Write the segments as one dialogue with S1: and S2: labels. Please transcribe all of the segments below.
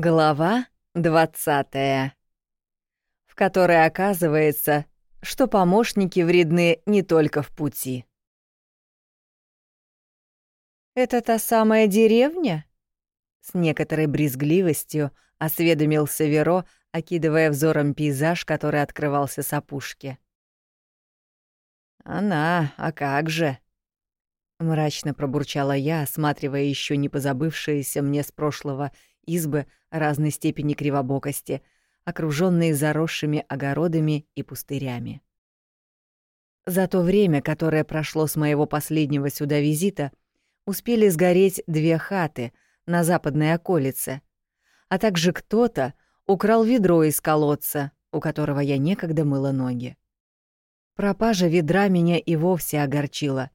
S1: Глава двадцатая, в которой оказывается, что помощники вредны не только в пути. «Это та самая деревня?» С некоторой брезгливостью осведомился Веро, окидывая взором пейзаж, который открывался с опушки. «Она, а как же?» Мрачно пробурчала я, осматривая еще не позабывшиеся мне с прошлого избы разной степени кривобокости, окруженные заросшими огородами и пустырями. За то время, которое прошло с моего последнего сюда визита, успели сгореть две хаты на западной околице, а также кто-то украл ведро из колодца, у которого я некогда мыла ноги. Пропажа ведра меня и вовсе огорчила,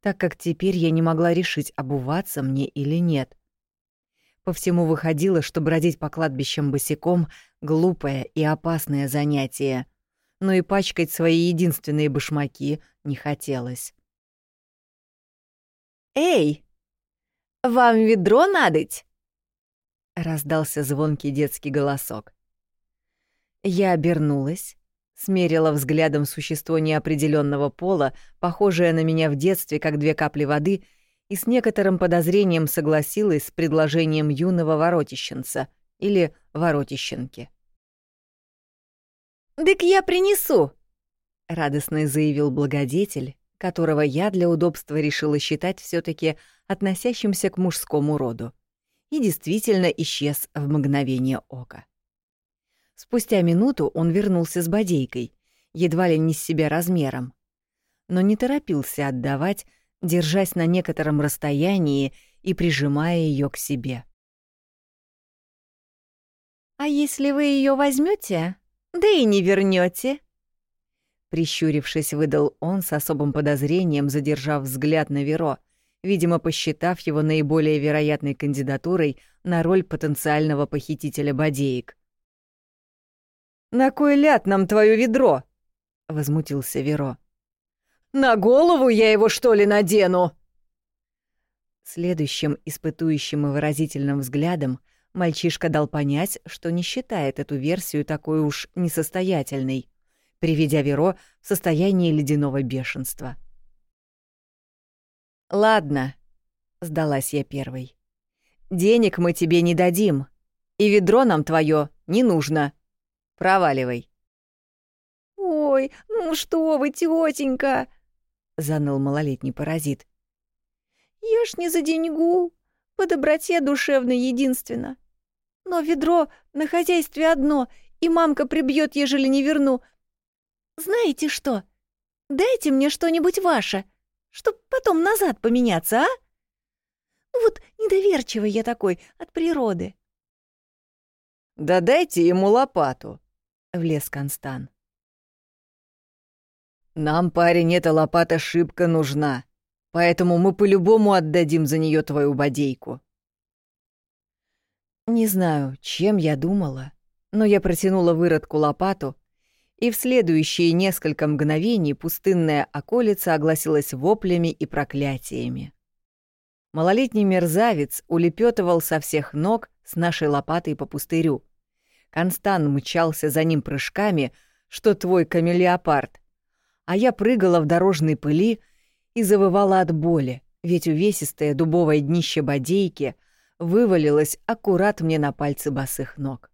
S1: так как теперь я не могла решить, обуваться мне или нет. По всему выходило, что бродить по кладбищам босиком — глупое и опасное занятие, но и пачкать свои единственные башмаки не хотелось.
S2: «Эй, вам ведро надоть?»
S1: — раздался звонкий детский голосок. Я обернулась, смерила взглядом существо неопределенного пола, похожее на меня в детстве, как две капли воды — и с некоторым подозрением согласилась с предложением юного воротищенца или воротищенки.
S2: «Дык я принесу!»
S1: — радостно заявил благодетель, которого я для удобства решила считать все таки относящимся к мужскому роду, и действительно исчез в мгновение ока. Спустя минуту он вернулся с бодейкой, едва ли не с себя размером, но не торопился отдавать, держась на некотором расстоянии и прижимая ее к себе.
S2: «А если вы ее возьмете, да и не вернете?
S1: Прищурившись, выдал он с особым подозрением, задержав взгляд на Веро, видимо, посчитав его наиболее вероятной кандидатурой на роль потенциального похитителя бодеек.
S3: «На кой ляд нам твое ведро?» — возмутился Веро. На голову я его, что ли, надену?»
S1: Следующим испытующим и выразительным взглядом мальчишка дал понять, что не считает эту версию такой уж несостоятельной, приведя Веро в состояние ледяного бешенства.
S2: «Ладно», — сдалась я первой. «Денег мы тебе не дадим, и ведро нам твое не нужно. Проваливай».
S4: «Ой, ну что вы, тетенька!»
S1: Заныл малолетний паразит.
S4: «Я ж не за деньгу, по доброте душевной единственно. Но ведро на хозяйстве одно, и мамка прибьет, ежели не верну. Знаете что? Дайте мне что-нибудь ваше, чтоб потом назад поменяться, а? Вот недоверчивый я такой от природы».
S3: «Да дайте ему лопату», —
S1: влез Констан.
S3: Нам, парень, эта лопата шибко нужна, поэтому мы по-любому отдадим за нее твою бодейку.
S1: Не знаю, чем я думала, но я протянула выродку лопату, и в следующие несколько мгновений пустынная околица огласилась воплями и проклятиями. Малолетний мерзавец улепетывал со всех ног с нашей лопатой по пустырю. Констан мчался за ним прыжками, что твой камелеопард — а я прыгала в дорожной пыли и завывала от боли, ведь увесистое дубовое днище бодейки вывалилось аккурат мне на пальцы босых ног.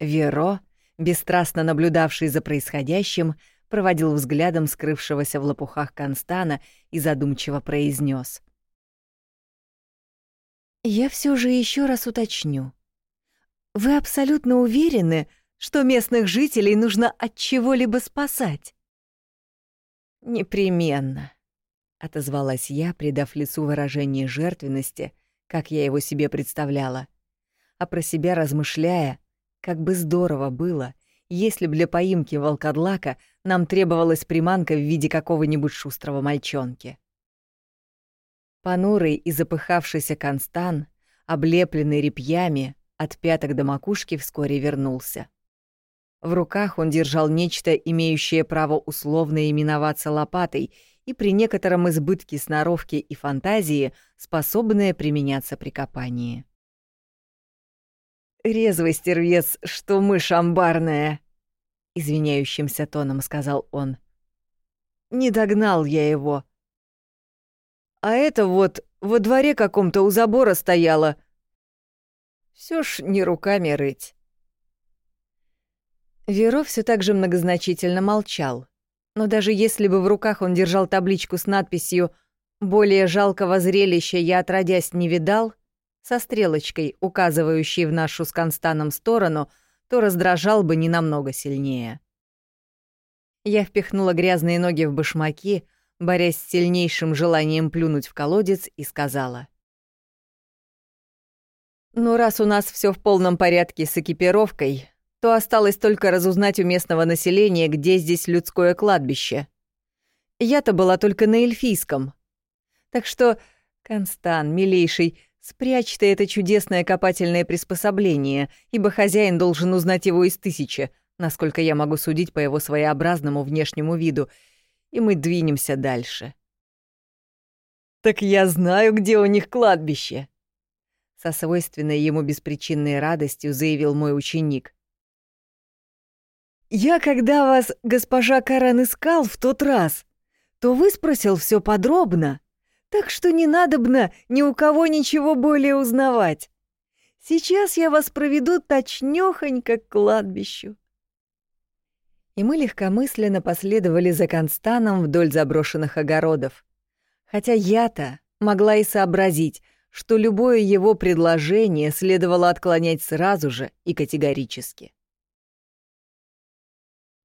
S1: Веро, бесстрастно наблюдавший за происходящим, проводил взглядом скрывшегося в лопухах Констана и задумчиво произнес: «Я все же еще раз уточню. Вы абсолютно уверены, что местных жителей нужно от чего-либо спасать?»
S2: «Непременно», —
S1: отозвалась я, придав лицу выражение жертвенности, как я его себе представляла, а про себя размышляя, как бы здорово было, если б для поимки волкодлака нам требовалась приманка в виде какого-нибудь шустрого мальчонки. Понурый и запыхавшийся Констан, облепленный репьями, от пяток до макушки вскоре вернулся. В руках он держал нечто, имеющее право условно именоваться лопатой и при некотором избытке сноровки и фантазии, способное применяться при копании.
S3: резвый стервец, что мышь амбарная», — извиняющимся тоном сказал он. «Не догнал я его. А это вот во дворе каком-то у забора стояла. Все ж не руками рыть». Веро все так же многозначительно молчал. Но даже если бы в руках он держал табличку с надписью «Более жалкого зрелища я отродясь не видал», со стрелочкой, указывающей в нашу с Констаном сторону, то раздражал бы не намного сильнее. Я впихнула грязные ноги в башмаки, борясь с сильнейшим желанием плюнуть в колодец, и сказала. «Ну, раз у нас все в полном порядке с экипировкой, то осталось только разузнать у местного населения, где здесь людское кладбище. Я-то была только на эльфийском. Так что, Констан, милейший, спрячь ты это чудесное копательное приспособление, ибо хозяин должен узнать его из тысячи, насколько я могу судить по его своеобразному внешнему виду, и мы двинемся дальше. «Так я знаю, где у них кладбище!» Со свойственной ему беспричинной радостью заявил мой ученик. «Я, когда вас госпожа Карен искал в тот раз, то выспросил все подробно, так что не надобно ни у кого ничего более узнавать. Сейчас я вас проведу точнёхонько к кладбищу». И мы легкомысленно последовали за Констаном вдоль заброшенных огородов. Хотя я-то могла и сообразить, что любое его предложение следовало отклонять сразу же и категорически.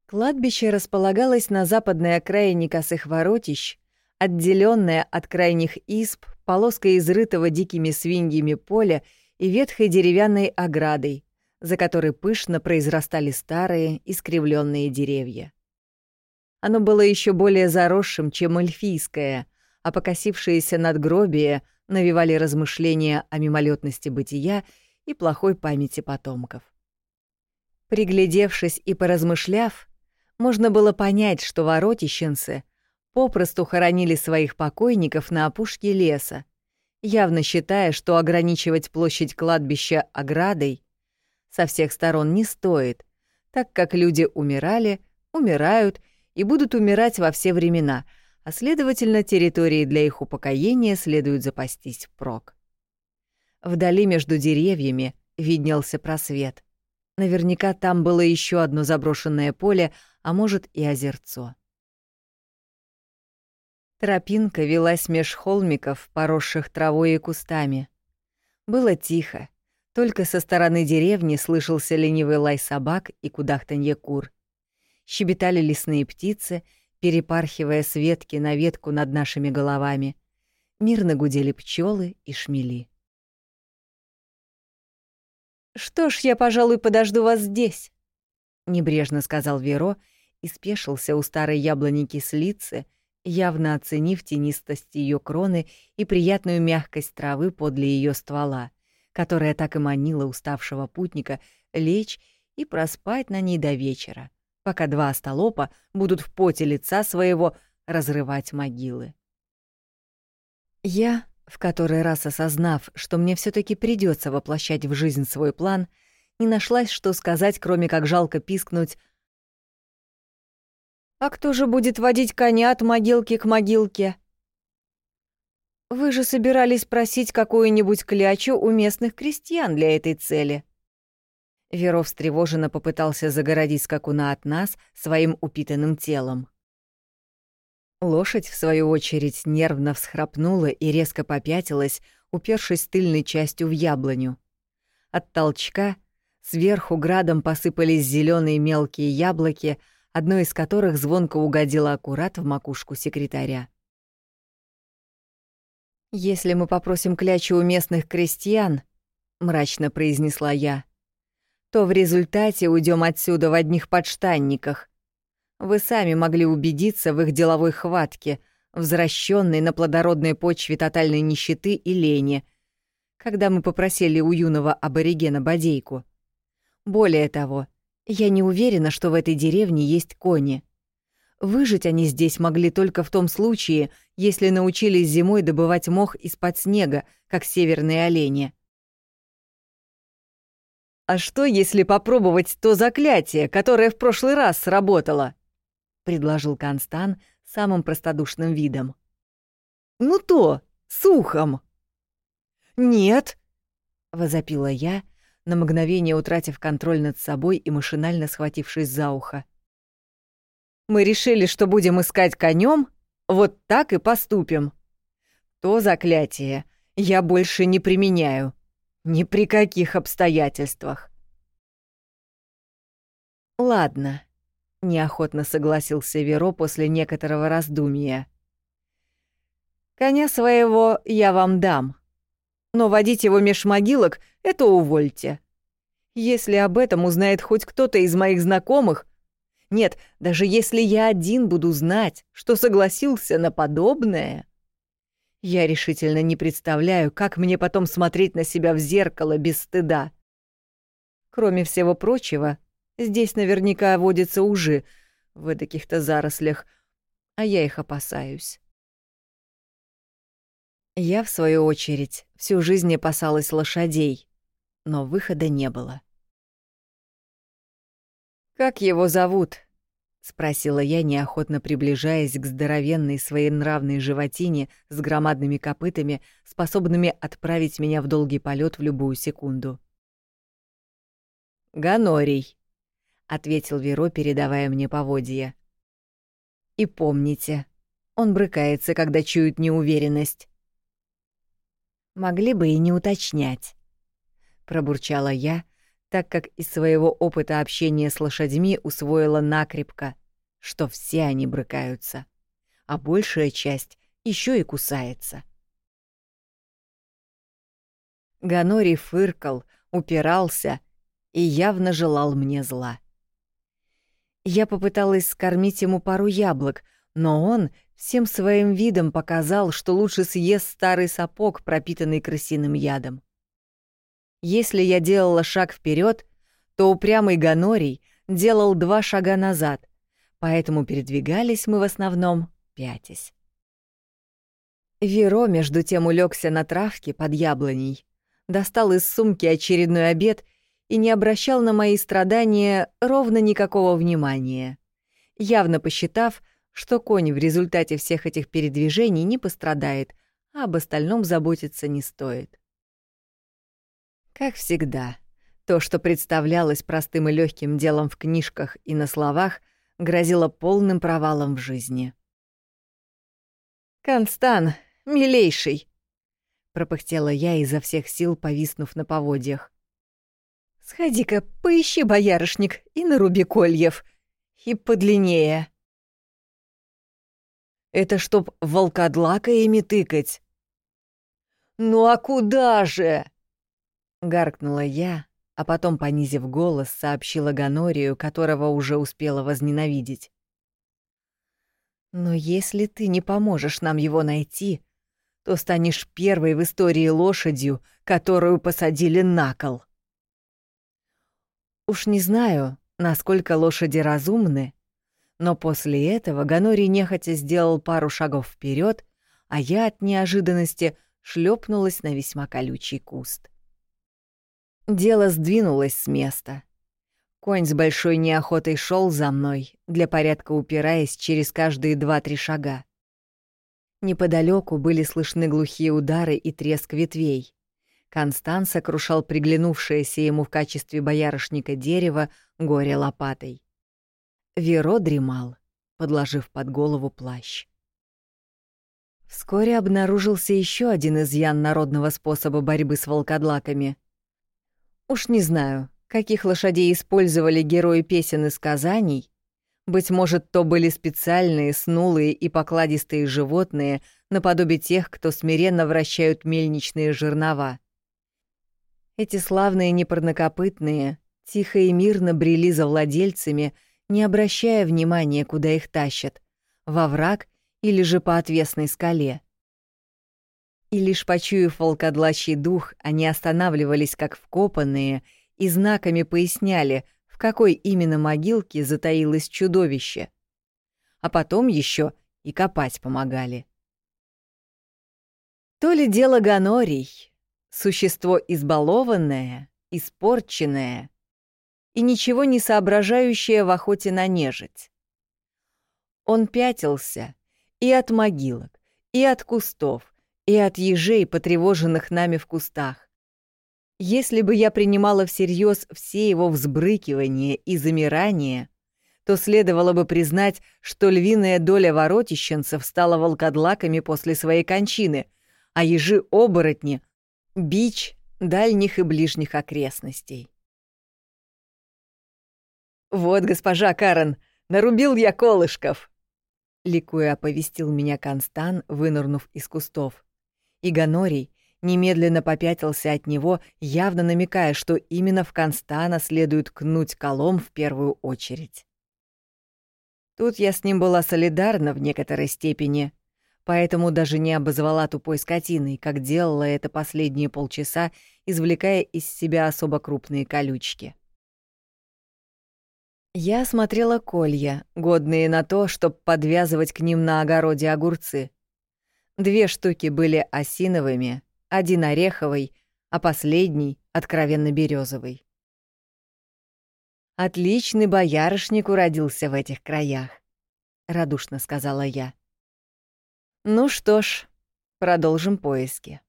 S3: Кладбище располагалось на западной окраине косых воротищ, отделенное от крайних исп полоской изрытого дикими свиньями поля и ветхой деревянной оградой, за которой пышно произрастали старые искривленные деревья. Оно было еще более заросшим, чем эльфийское, а покосившиеся надгробия навевали размышления о мимолетности бытия и плохой памяти потомков. Приглядевшись и поразмышляв, можно было понять, что воротищенцы попросту хоронили своих покойников на опушке леса, явно считая, что ограничивать площадь кладбища оградой со всех сторон не стоит, так как люди умирали, умирают и будут умирать во все времена, а следовательно, территории для их упокоения следует запастись впрок. Вдали между деревьями виднелся просвет. Наверняка там было еще одно заброшенное поле, а может и озерцо. Тропинка велась меж холмиков, поросших травой и кустами. Было тихо, только со стороны деревни слышался ленивый лай собак и кудахтанье кур. Щебетали лесные птицы, перепархивая с ветки на ветку над нашими головами. Мирно гудели пчелы и шмели. «Что ж, я, пожалуй, подожду вас здесь», — небрежно сказал Веро и спешился у старой яблони кислицы, явно оценив тенистость ее кроны и приятную мягкость травы подле ее ствола, которая так и манила уставшего путника лечь и проспать на ней до вечера, пока два остолопа будут в поте лица своего разрывать могилы. Я, в который раз осознав, что мне все таки придется воплощать в жизнь свой план, не нашлась, что сказать, кроме как жалко пискнуть а кто же будет водить коня от могилки к могилке? Вы же собирались просить какую-нибудь клячу у местных крестьян для этой цели. Веров встревоженно попытался загородить скакуна от нас своим упитанным телом. Лошадь, в свою очередь, нервно всхрапнула и резко попятилась, упершись тыльной частью в яблоню. От толчка сверху градом посыпались зеленые мелкие яблоки, одно из которых звонко угодило аккурат в макушку секретаря. «Если мы попросим клячу у местных крестьян», — мрачно произнесла я, «то в результате уйдем отсюда в одних подштанниках. Вы сами могли убедиться в их деловой хватке, возвращенной на плодородной почве тотальной нищеты и лени, когда мы попросили у юного аборигена бодейку. Более того, я не уверена, что в этой деревне есть кони. Выжить они здесь могли только в том случае, если научились зимой добывать мох из-под снега, как северные олени. «А что, если попробовать то заклятие, которое в прошлый раз сработало?» — предложил Констан самым простодушным видом. «Ну то, с ухом!» «Нет!» — возопила я, на мгновение утратив контроль над собой и машинально схватившись за ухо. «Мы решили, что будем искать конем, вот так и поступим. То заклятие я больше не применяю. Ни при каких обстоятельствах. Ладно, неохотно согласился Веро после некоторого раздумья. Коня своего я вам дам. Но водить его меж могилок — это увольте. Если об этом узнает хоть кто-то из моих знакомых, нет, даже если я один буду знать, что согласился на подобное, я решительно не представляю, как мне потом смотреть на себя в зеркало без стыда. Кроме всего прочего, здесь наверняка водятся ужи в таких-то зарослях, а я их опасаюсь. Я, в свою очередь, всю жизнь опасалась лошадей, но выхода не было. «Как его зовут?» — спросила я, неохотно приближаясь к здоровенной своенравной животине с громадными копытами, способными отправить меня в долгий полет в любую секунду. «Ганорий», — ответил Веро, передавая мне поводья. «И помните, он брыкается, когда чует неуверенность». «Могли бы и не уточнять», — пробурчала я, — так как из своего опыта общения с лошадьми усвоила накрепко, что все они брыкаются, а большая часть еще и кусается. Ганори фыркал, упирался и явно желал мне зла. Я попыталась скормить ему пару яблок, но он всем своим видом показал, что лучше съест старый сапог, пропитанный крысиным ядом. Если я делала шаг вперед, то упрямый Ганорий делал два шага назад, поэтому передвигались мы в основном пятясь. Веро, между тем, улегся на травке под яблоней, достал из сумки очередной обед и не обращал на мои страдания ровно никакого внимания, явно посчитав, что конь в результате всех этих передвижений не пострадает, а об остальном заботиться не стоит. Как всегда, то, что представлялось простым и легким делом в книжках и на словах, грозило полным провалом в жизни. «Констан, милейший!» — пропыхтела я изо всех сил, повиснув на поводьях. «Сходи-ка, поищи боярышник и наруби кольев. И подлиннее». «Это чтоб волкодлакаями тыкать?» «Ну а куда же?» Гаркнула я, а потом, понизив голос, сообщила Ганорию, которого уже успела возненавидеть. «Но если ты не поможешь нам его найти, то станешь первой в истории лошадью, которую посадили на кол». Уж не знаю, насколько лошади разумны, но после этого Ганорий нехотя сделал пару шагов вперед, а я от неожиданности шлепнулась на весьма колючий куст. Дело сдвинулось с места. Конь с большой неохотой шел за мной, для порядка упираясь через каждые два-три шага. Неподалеку были слышны глухие удары и треск ветвей. Констанс сокрушал приглянувшееся ему в качестве боярышника дерево горе лопатой. Веро дремал, подложив под голову плащ. Вскоре обнаружился еще один изъян народного способа борьбы с волкодлаками — Уж не знаю, каких лошадей использовали герои песен и сказаний. Быть может, то были специальные, снулые и покладистые животные, наподобие тех, кто смиренно вращают мельничные жернова. Эти славные непарнокопытные тихо и мирно брели за владельцами, не обращая внимания, куда их тащат, во враг или же по отвесной скале и лишь почуяв волкодлачий дух, они останавливались как вкопанные и знаками поясняли, в какой именно могилке затаилось чудовище. А потом еще и копать помогали. То ли дело Ганорий, существо избалованное,
S1: испорченная и ничего не соображающая в охоте на нежить. Он пятился и от могилок, и от кустов, и от ежей, потревоженных нами в кустах. Если бы я принимала всерьез все его взбрыкивания и замирания, то следовало бы признать, что львиная доля воротищенцев стала волкодлаками после своей кончины, а ежи-оборотни — бич дальних и ближних окрестностей. «Вот, госпожа Карен, нарубил я колышков!» Ликуя оповестил меня Констан, вынырнув из кустов. И Ганорий немедленно попятился от него, явно намекая, что именно в Констана следует кнуть колом в первую очередь. Тут я с ним была солидарна в некоторой степени, поэтому даже не обозвала тупой скотиной, как делала это последние полчаса, извлекая из себя особо крупные колючки. Я смотрела колья, годные на то, чтобы подвязывать к ним на огороде огурцы. Две штуки были осиновыми, один ореховый, а последний — откровенно березовый. «Отличный боярышник уродился в этих краях», — радушно сказала я. «Ну что ж, продолжим поиски».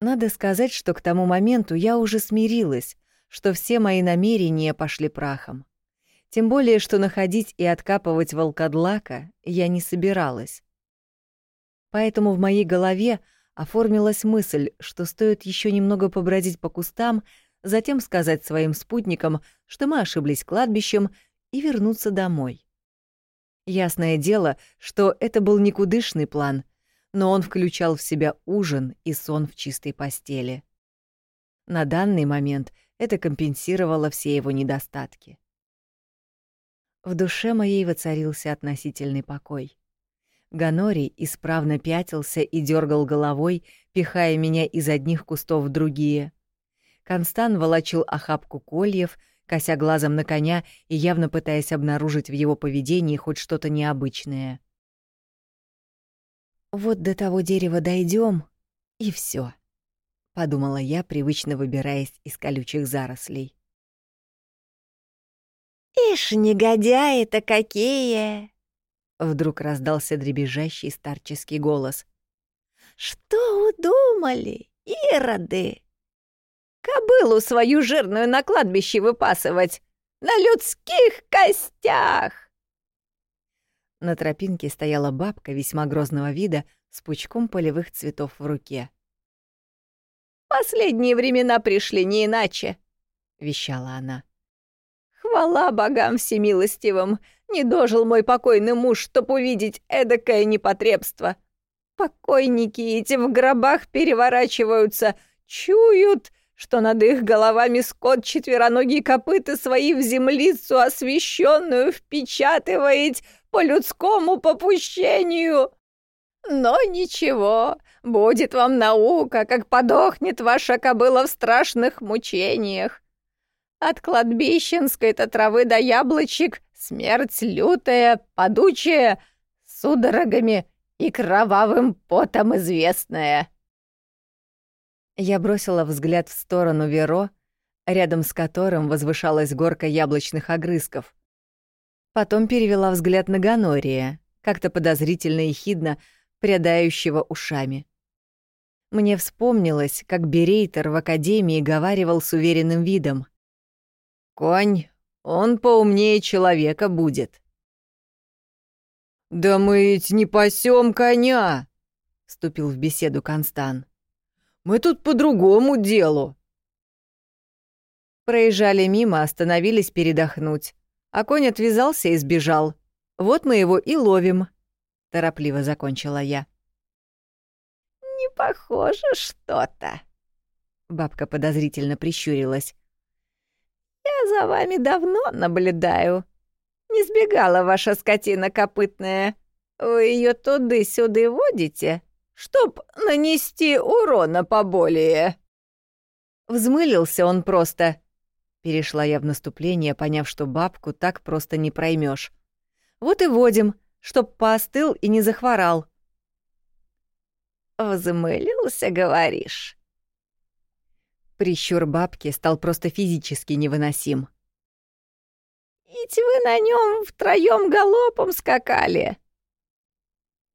S1: Надо сказать, что к тому моменту я уже смирилась, что все мои намерения пошли прахом. Тем более, что находить и откапывать волкодлака я не собиралась. Поэтому в моей голове оформилась мысль, что стоит еще немного побродить по кустам, затем сказать своим спутникам, что мы ошиблись кладбищем, и вернуться домой. Ясное дело, что это был никудышный план, но он включал в себя ужин и сон в чистой постели. На данный момент это компенсировало все его недостатки. В душе моей воцарился относительный покой. Ганорий исправно пятился и дергал головой, пихая меня из одних кустов в другие. Констан волочил охапку кольев, кося глазом на коня и явно пытаясь обнаружить в его поведении хоть что-то необычное. «Вот до того дерева дойдем, и все, подумала я, привычно выбираясь из колючих зарослей.
S4: «Ишь, негодяи-то какие!»
S1: Вдруг раздался дребезжащий старческий голос.
S4: «Что удумали, ироды? Кобылу свою жирную на кладбище выпасывать! На людских костях!»
S1: На тропинке стояла бабка весьма грозного вида с пучком полевых цветов в руке.
S4: «Последние времена пришли не иначе», — вещала она. «Хвала богам всемилостивым! Не дожил мой покойный муж, чтоб увидеть эдакое непотребство. Покойники эти в гробах переворачиваются, чуют, что над их головами скот четвероногие копыта свои в землицу освященную впечатывает по людскому попущению. Но ничего, будет вам наука, как подохнет ваша кобыла в страшных мучениях. От кладбищенской-то травы до яблочек смерть лютая, подучая, судорогами и кровавым потом известная.
S1: Я бросила взгляд в сторону Веро, рядом с которым возвышалась горка яблочных огрызков. Потом перевела взгляд на Ганория, как-то подозрительно и хидно, прядающего ушами. Мне вспомнилось, как Берейтер в академии говаривал с уверенным видом. «Конь, он поумнее человека будет». «Да мы ведь не пасем коня!» — вступил в беседу Констан. «Мы тут по другому делу». Проезжали мимо, остановились передохнуть, а конь отвязался и сбежал. Вот мы его и ловим. — торопливо закончила я.
S4: «Не похоже что-то», — бабка подозрительно прищурилась. «Я за вами давно наблюдаю. Не сбегала ваша скотина копытная. Вы ее туды-сюды водите, чтоб нанести урона поболее».
S1: Взмылился он просто. Перешла я в наступление, поняв, что бабку так просто не проймешь. Вот и водим, чтоб поостыл и не захворал.
S4: «Взмылился, говоришь?»
S1: Прищур бабки стал просто физически невыносим.
S4: «Ведь вы на нем втроем галопом скакали!»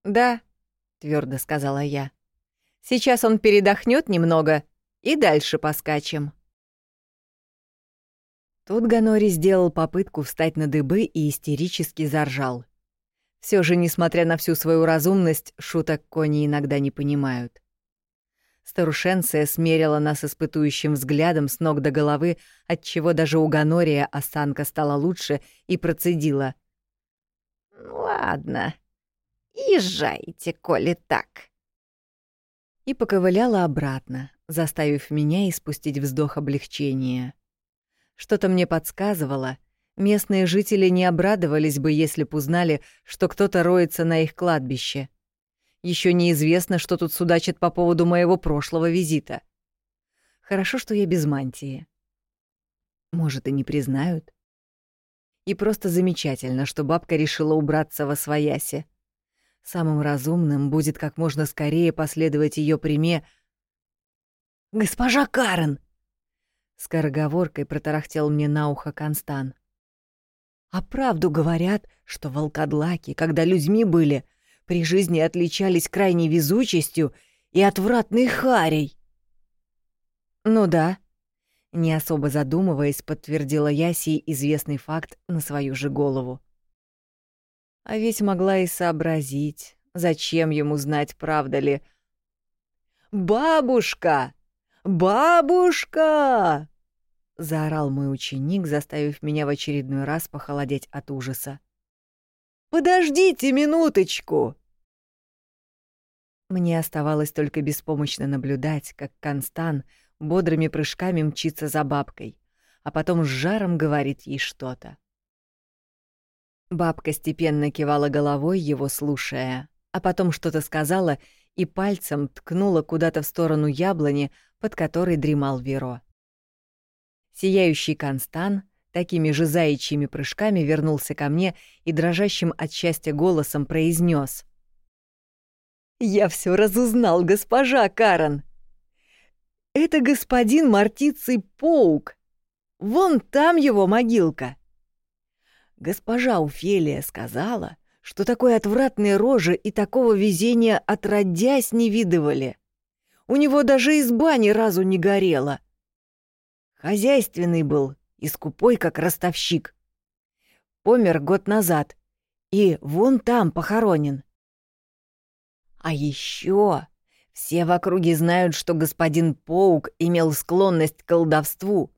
S1: «Да», — твердо сказала я. «Сейчас он передохнет немного и дальше поскачем». Тут Ганори сделал попытку встать на дыбы и истерически заржал. Все же, несмотря на всю свою разумность, шуток кони иногда не понимают. Старушенция смерила нас испытующим взглядом с ног до головы, отчего даже у Ганория осанка стала лучше и процедила.
S4: «Ладно, езжайте, коли так».
S1: И поковыляла обратно, заставив меня испустить вздох облегчения. Что-то мне подсказывало, местные жители не обрадовались бы, если б узнали, что кто-то роется на их кладбище. Еще неизвестно, что тут судачат по поводу моего прошлого визита. Хорошо, что я без мантии. Может, и не признают. И просто замечательно, что бабка решила убраться во своясе. Самым разумным будет как можно скорее последовать ее приме. «Госпожа Карен!» Скороговоркой протарахтел мне на ухо Констан. «А правду говорят, что волкодлаки, когда людьми были, при жизни отличались крайней везучестью и отвратной харей». «Ну да», — не особо задумываясь, подтвердила я сей известный факт на свою же голову. А ведь могла и сообразить, зачем ему знать, правда ли. «Бабушка! Бабушка!» — заорал мой ученик, заставив меня в очередной раз похолодеть от ужаса. «Подождите минуточку!» Мне оставалось только беспомощно наблюдать, как Констан бодрыми прыжками мчится за бабкой, а потом с жаром говорит ей что-то. Бабка степенно кивала головой, его слушая, а потом что-то сказала и пальцем ткнула куда-то в сторону яблони, под которой дремал Веро. Сияющий Констан такими же заячьими прыжками вернулся ко мне и дрожащим от счастья голосом произнес: «Я все разузнал, госпожа Карен. Это господин Мартиций Паук. Вон там его могилка. Госпожа Уфелия сказала, что такой отвратной рожи и такого везения отродясь не видывали. У него даже изба ни разу не горела. Хозяйственный был и скупой, как ростовщик. Помер год назад и вон там похоронен. А еще все в округе знают, что господин Паук имел склонность к колдовству.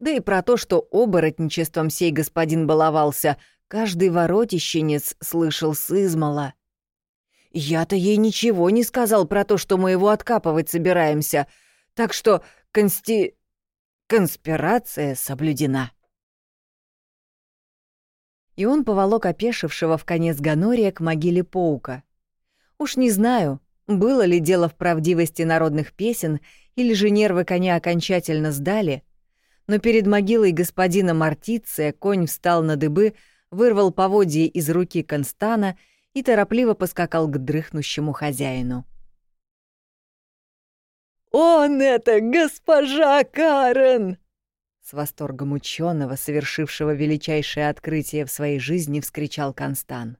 S1: Да и про то, что оборотничеством сей господин баловался, каждый воротищенец слышал с измала. Я-то ей ничего не сказал про то, что мы его откапывать собираемся, так что консти... Конспирация соблюдена. И он поволок опешившего в конец Ганория к могиле Паука. Уж не знаю, было ли дело в правдивости народных песен, или же нервы коня окончательно сдали, но перед могилой господина Мартиция конь встал на дыбы, вырвал поводье из руки Констана и торопливо поскакал к дрыхнущему хозяину. «Он это, госпожа Карен!» С восторгом ученого, совершившего величайшее открытие в своей жизни, вскричал Констан.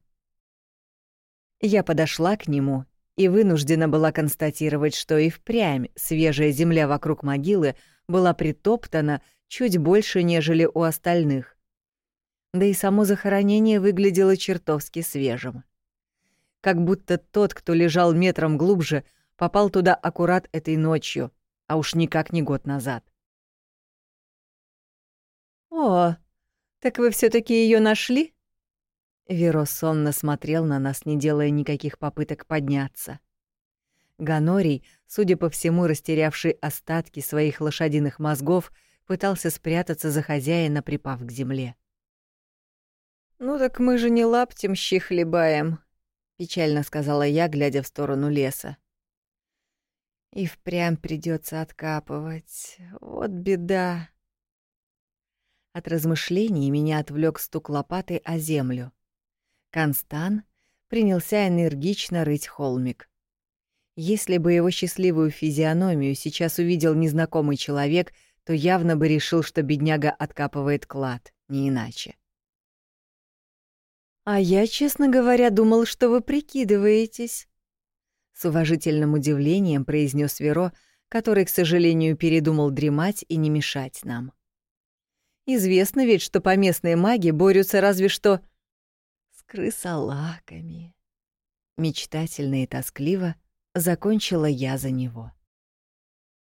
S1: Я подошла к нему и вынуждена была констатировать, что и впрямь свежая земля вокруг могилы была притоптана чуть больше, нежели у остальных. Да и само захоронение выглядело чертовски свежим. Как будто тот, кто лежал метром глубже, попал туда аккурат этой ночью, а уж никак не год назад. «О, так вы все таки ее нашли?» Веро сонно смотрел на нас, не делая никаких попыток подняться. Ганорий, судя по всему, растерявший остатки своих лошадиных мозгов, пытался спрятаться за хозяина, припав к земле. «Ну так мы же не лаптем щи хлебаем», — печально сказала я, глядя в сторону леса. И впрямь придется откапывать. Вот беда. От размышлений меня отвлек стук лопатой о землю. Констан принялся энергично рыть холмик. Если бы его счастливую физиономию сейчас увидел незнакомый человек, то явно бы решил, что бедняга откапывает клад, не иначе.
S3: «А я, честно говоря, думал, что вы прикидываетесь», — с уважительным удивлением произнес Веро, который, к сожалению, передумал дремать и не мешать нам. «Известно ведь, что поместные маги борются разве что с крысолаками». Мечтательно и тоскливо закончила я за него.